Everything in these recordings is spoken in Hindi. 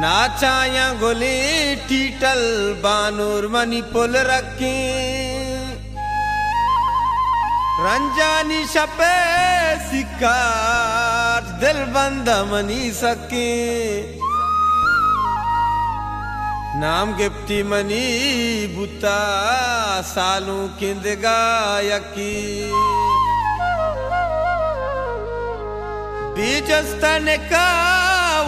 नाचा गोले, टीटल बानूर मणिपुल रखे। रंजानी छपे शिकार दिल बंद मनी सके नाम गिफ्टी मनी, बुता, सालू किंद गायकी। बीच का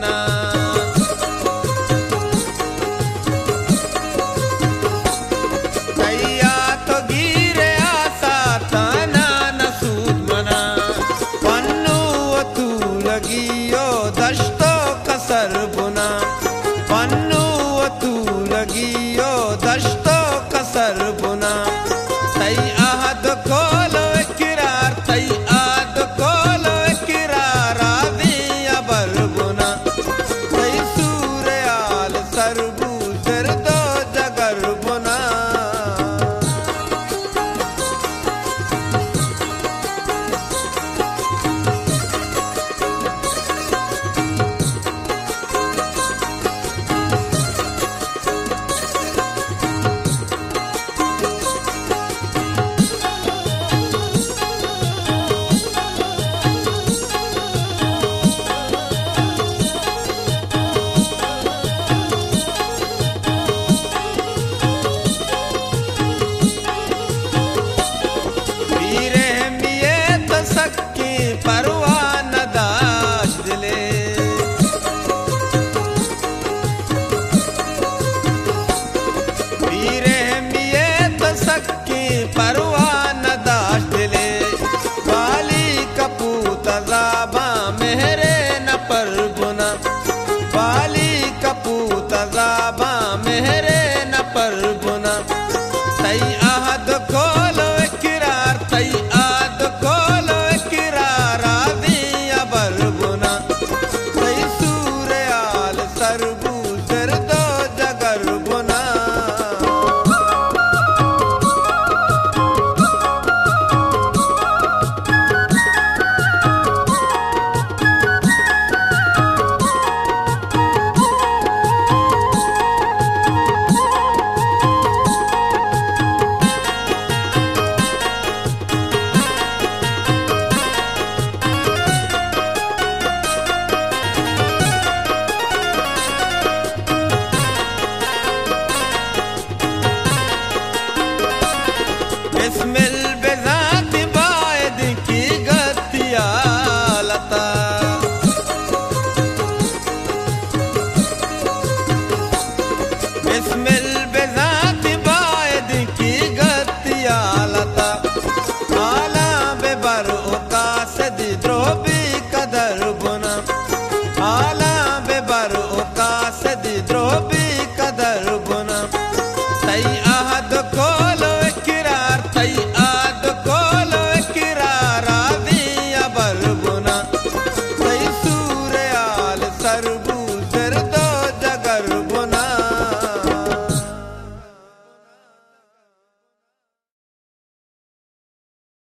Nana. kalbı